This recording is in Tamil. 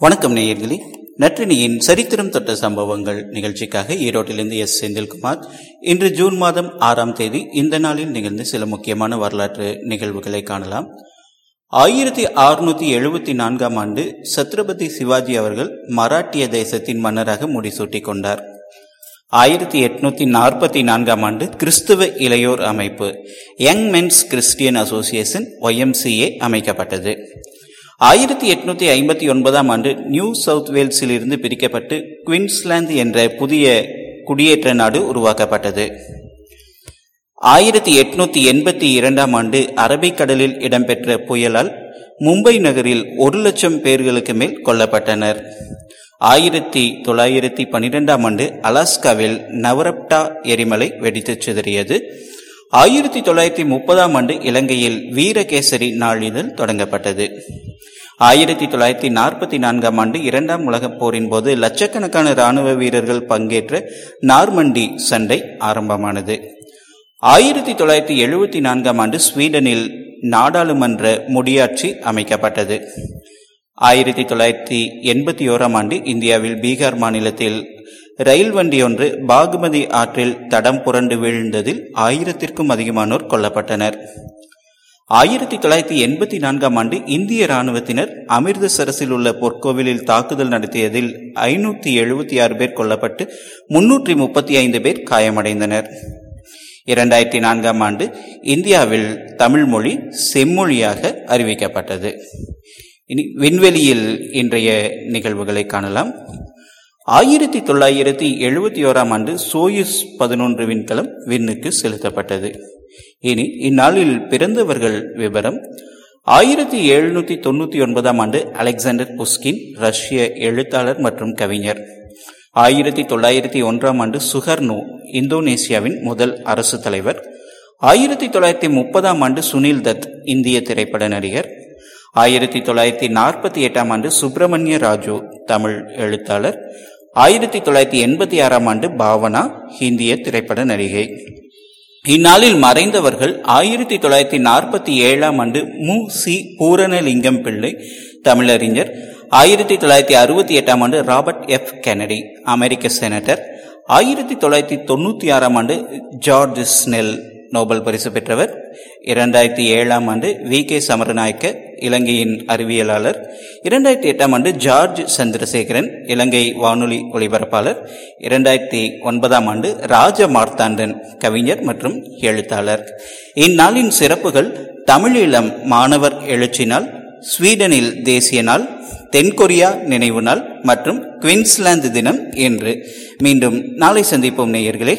வணக்கம் நேயர்களே. நற்றினியின் சரித்திரம் தொட்ட சம்பவங்கள் நிகழ்ச்சிக்காக ஈரோட்டிலிருந்து எஸ். செந்தில்குமார். இன்று ஜூன் மாதம் ஆறாம் தேதி இந்த நாளில் நிகழ்ந்த சில முக்கியமான வரலாற்று நிகழ்வுகளை காணலாம். ஆயிரத்தி அறுநூத்தி எழுபத்தி நான்காம் ஆண்டு சத்ரபதி சிவாஜி அவர்கள் மராட்டிய தேசத்தின் மன்னராக முடிசூட்டி கொண்டார். ஆயிரத்தி எட்நூத்தி நாற்பத்தி நான்காம் ஆண்டு கிறிஸ்துவ இளையோர் அமைப்பு Young Men's Christian Association YMCA அமைக்கப்பட்டது. ஆயிரத்தி எட்நூத்தி ஐம்பத்தி ஒன்பதாம் ஆண்டு நியூ சவுத் வேல்ஸில் இருந்து பிரிக்கப்பட்டு குவின்ஸ்லாந்து என்ற புதிய குடியேற்ற நாடு உருவாக்கப்பட்டது. ஆயிரத்தி எட்நூத்தி எண்பத்தி இரண்டாம் ஆண்டு அரபிக்கடலில் இடம்பெற்ற புயலால் மும்பை நகரில் ஒரு லட்சம் பேர்களுக்கு மேல் கொல்லப்பட்டனர். ஆயிரத்தி தொள்ளாயிரத்தி பனிரெண்டாம் ஆண்டு அலாஸ்காவில் நவரப்டா எரிமலை வெடித்து சிதறியது. ஆயிரத்தி தொள்ளாயிரத்தி முப்பதாம் ஆண்டு இலங்கையில் வீரகேசரி நாளிதழ் தொடங்கப்பட்டது. ஆயிரத்தி தொள்ளாயிரத்தி நாற்பத்தி நான்காம் ஆண்டு இரண்டாம் உலகப் போரின் போது லட்சக்கணக்கான ராணுவ வீரர்கள் பங்கேற்ற நார்மண்டி சண்டை ஆரம்பமானது. ஆயிரத்தி தொள்ளாயிரத்தி எழுபத்தி நான்காம் ஆண்டு ஸ்வீடனில் நாடாளுமன்ற முடியாட்சி அமைக்கப்பட்டது. ஆயிரத்தி தொள்ளாயிரத்தி எண்பத்தி ஓராம் ஆண்டு இந்தியாவில் பீகார் மாநிலத்தில் ரயில் வண்டி ஒன்று பாகுமதி ஆற்றில் தடம் புரண்டு வீழ்ந்ததில் ஆயிரத்திற்கும் அதிகமானோர் கொல்லப்பட்டனர். ஆயிரத்தி தொள்ளாயிரத்தி எண்பத்தி நான்காம் ஆண்டு இந்திய ராணுவத்தினர் அமிர்தசரஸில் உள்ள பொற்கோவிலில் தாக்குதல் நடத்தியதில் ஐநூத்தி எழுபத்தி ஆறு பேர் கொல்லப்பட்டு முன்னூற்றி முப்பத்தி ஐந்து பேர் காயமடைந்தனர். இரண்டாயிரத்தி நான்காம் ஆண்டு இந்தியாவில் தமிழ் மொழி செம்மொழியாக அறிவிக்கப்பட்டது. இனி விண்வெளியில் இன்றைய நிகழ்வுகளை காணலாம். ஆயிரத்தி தொள்ளாயிரத்தி எழுபத்தி ஓராம் ஆண்டு சோயுஸ் பதினொன்று விண்கலம் விண்ணுக்கு செலுத்தப்பட்டது. இனி இந்நாளில் பிறந்தவர்கள் விவரம். ஆயிரத்தி எழுநூத்தி தொண்ணூத்தி ஒன்பதாம் ஆண்டு அலெக்சாண்டர் புஸ்கின் ரஷ்ய எழுத்தாளர் மற்றும் கவிஞர். ஆயிரத்தி தொள்ளாயிரத்தி ஒன்றாம் ஆண்டு சுகர்னோ இந்தோனேசியாவின் முதல் அரசு தலைவர். ஆயிரத்தி தொள்ளாயிரத்தி முப்பதாம் ஆண்டு சுனில் தத் இந்திய திரைப்பட நடிகர். ஆயிரத்தி தொள்ளாயிரத்தி நாற்பத்தி எட்டாம் ஆண்டு சுப்பிரமணிய ராஜு தமிழ் எழுத்தாளர். ஆயிரத்தி தொள்ளாயிரத்தி எண்பத்தி ஆறாம் ஆண்டு பாவனா இந்திய திரைப்பட நடிகை. இந்நாளில் மறைந்தவர்கள் ஆயிரத்தி தொள்ளாயிரத்தி நாற்பத்தி ஏழாம் ஆண்டு மு. சி. பூரணலிங்கம் பிள்ளை தமிழறிஞர். ஆயிரத்தி தொள்ளாயிரத்தி அறுபத்தி எட்டாம் ஆண்டு ராபர்ட் எஃப். கெனடி அமெரிக்க செனட்டர். ஆயிரத்தி தொள்ளாயிரத்தி தொண்ணூத்தி ஆறாம் ஆண்டு ஜார்ஜ் ஸ்னெல் நோபல் பரிசு பெற்றவர். இரண்டாயிரத்தி ஏழாம் ஆண்டு வி. கே. சமரநாயக்க இலங்கையின் அறிவியலாளர். இரண்டாயிரத்தி எட்டாம் ஆண்டு ஜார்ஜ் சந்திரசேகரன் இலங்கை வானொலி ஒலிபரப்பாளர். இரண்டாயிரத்தி ஒன்பதாம் ஆண்டு ராஜ மார்த்தாண்டன் கவிஞர் மற்றும் எழுத்தாளர். இந்நாளின் சிறப்புகள் தமிழீழம் மாணவர் எழுச்சி நாள் ஸ்வீடனில் தேசிய நாள் தென்கொரியா நினைவு நாள் மற்றும் குவின்ஸ்லாந்து தினம் என்று மீண்டும் நாளை சந்திப்போம் நேயர்களே.